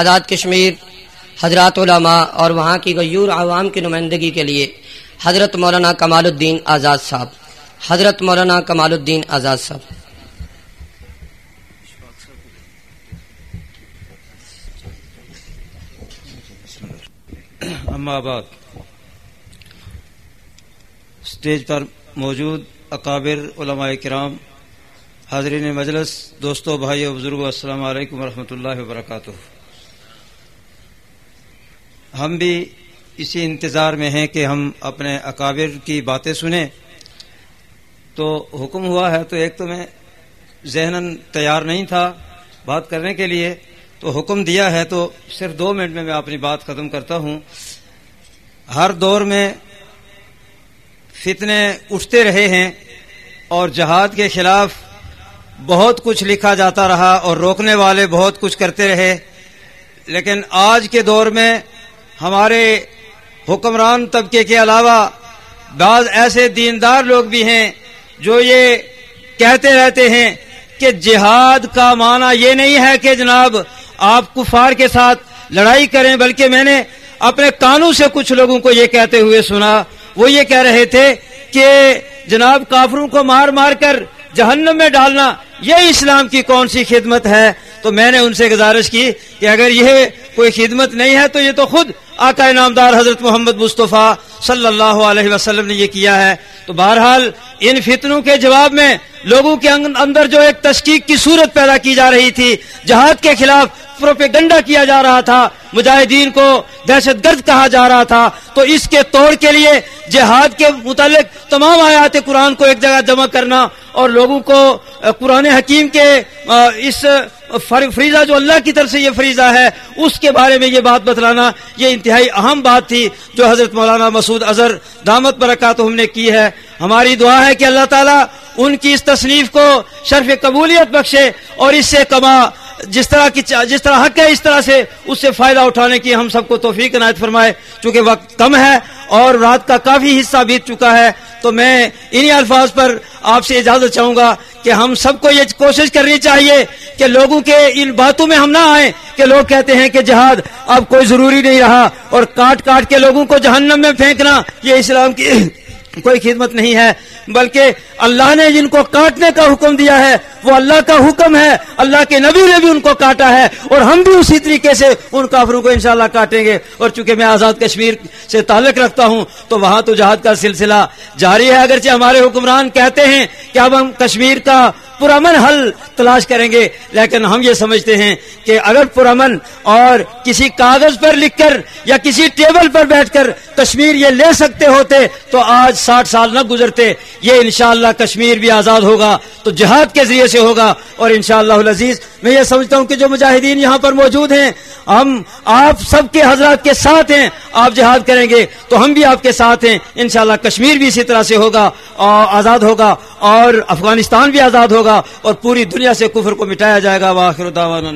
آزاد کشمیر، حضرات علماء اور وہاں کی غیور عوام کی نمائندگی کے لیے حضرت مولانا کمال الدین آزاد صاحب، حضرت مولانا کمال الدین آزاد صاحب۔ اما بعد اسٹیج پر موجود اکابر علماء کرام، حاضرین مجلس، دوستو بھائی بزرگ السلام علیکم ورحمۃ اللہ وبرکاتہ۔ ہم بھی اسی انتظار میں ہیں کہ ہم اپنے اکابر کی باتیں سنیں۔ تو حکم ہوا ہے، تو ایک تو میں ذہن تیار نہیں تھا بات کرنے کے لیے۔ تو حکم دیا ہے، تو صرف دو منٹ میں میں اپنی بات ختم کرتا ہوں۔ ہر دور میں فتنے اٹھتے رہے ہیں اور جہاد کے خلاف بہت کچھ لکھا جاتا رہا اور روکنے والے بہت کچھ کرتے رہے۔ لیکن آج کے دور میں ہمارے حکمران طبقے کے علاوہ بعض ایسے دیندار لوگ بھی ہیں جو یہ کہتے رہتے ہیں کہ جہاد کا معنی یہ نہیں ہے کہ جناب آپ کفار کے ساتھ لڑائی کریں، بلکہ میں نے اپنے کانوں سے کچھ لوگوں کو یہ کہتے ہوئے سنا، وہ یہ کہہ رہے تھے کہ جناب کافروں کو مار مار کر جہنم میں ڈالنا، یہ اسلام کی کون سی خدمت ہے؟ تو میں نے ان سے گزارش کی کہ اگر یہ کوئی خدمت نہیں ہے تو یہ تو خود آقا نامدار حضرت محمد مصطفیٰ صلی اللہ علیہ وسلم نے یہ کیا ہے۔ تو بہرحال ان فتنوں کے جواب میں لوگوں کے اندر جو ایک تشکیق کی صورت پیدا کی جا رہی تھی، جہاد کے خلاف پروپیگنڈا کیا جا رہا تھا، مجاہدین کو دہشت گرد کہا جا رہا تھا۔ تو اس کے توڑ کے لیے جہاد کے متعلق تمام آیات قرآن کو ایک جگہ جمع کرنا اور لوگوں کو قرآن حکیم کے اس فریضہ جو اللہ کی طرف سے یہ فریضہ ہے، اس کے بارے میں یہ بات بتلانا یہ انتہائی اہم بات تھی جو حضرت مولانا مسعود اظہر دامت برکات ہم نے کی ہے۔ ہماری دعا ہے کہ اللہ تعالیٰ ان کی اس تصنیف کو شرف قبولیت بخشے اور اس سے کما جس طرح کی جس طرح حق ہے اس طرح سے اس سے فائدہ اٹھانے کی ہم سب کو توفیق عنایت فرمائے۔ چونکہ وقت کم ہے اور رات کا کافی حصہ بیت چکا ہے، تو میں انہی الفاظ پر آپ سے اجازت چاہوں گا کہ ہم سب کو یہ کوشش کرنی چاہیے کہ لوگوں کے ان باتوں میں ہم نہ آئیں کہ لوگ کہتے ہیں کہ جہاد اب کوئی ضروری نہیں رہا اور کاٹ کاٹ کے لوگوں کو جہنم میں پھینکنا یہ اسلام کی کوئی خدمت نہیں ہے، بلکہ اللہ نے جن کو کاٹنے کا حکم دیا ہے، وہ اللہ کا حکم ہے، اللہ کے نبی نے بھی ان کو کاٹا ہے، اور ہم بھی اسی طریقے سے ان کافروں کو انشاءاللہ کاٹیں گے۔ اور چونکہ میں آزاد کشمیر سے تعلق رکھتا ہوں، تو وہاں تو جہاد کا سلسلہ جاری ہے۔ اگرچہ ہمارے حکمران کہتے ہیں کہ اب ہم کشمیر کا پرامن حل تلاش کریں گے۔ لیکن ہم یہ سمجھتے ہیں کہ اگر پرامن اور کسی کاغذ پر لکھ کر یا کسی ٹیبل پر بیٹھ کر کشمیر یہ لے سکتے ہوتے تو آج ساٹھ سال نہ گزرتے۔ یہ انشاءاللہ کشمیر بھی آزاد ہوگا، تو جہاد کے ذریعے سے ہوگا۔ اور انشاءاللہ العزیز، میں یہ سمجھتا ہوں کہ جو مجاہدین یہاں پر موجود ہیں ہم آپ سب کے حضرات کے ساتھ ہیں، آپ جہاد کریں گے تو ہم بھی آپ کے ساتھ ہیں۔ انشاءاللہ کشمیر بھی اسی طرح سے ہوگا اور آزاد ہوگا اور افغانستان بھی آزاد ہوگا اور پوری دنیا سے کفر کو مٹایا جائے گا۔ واخر دعوانا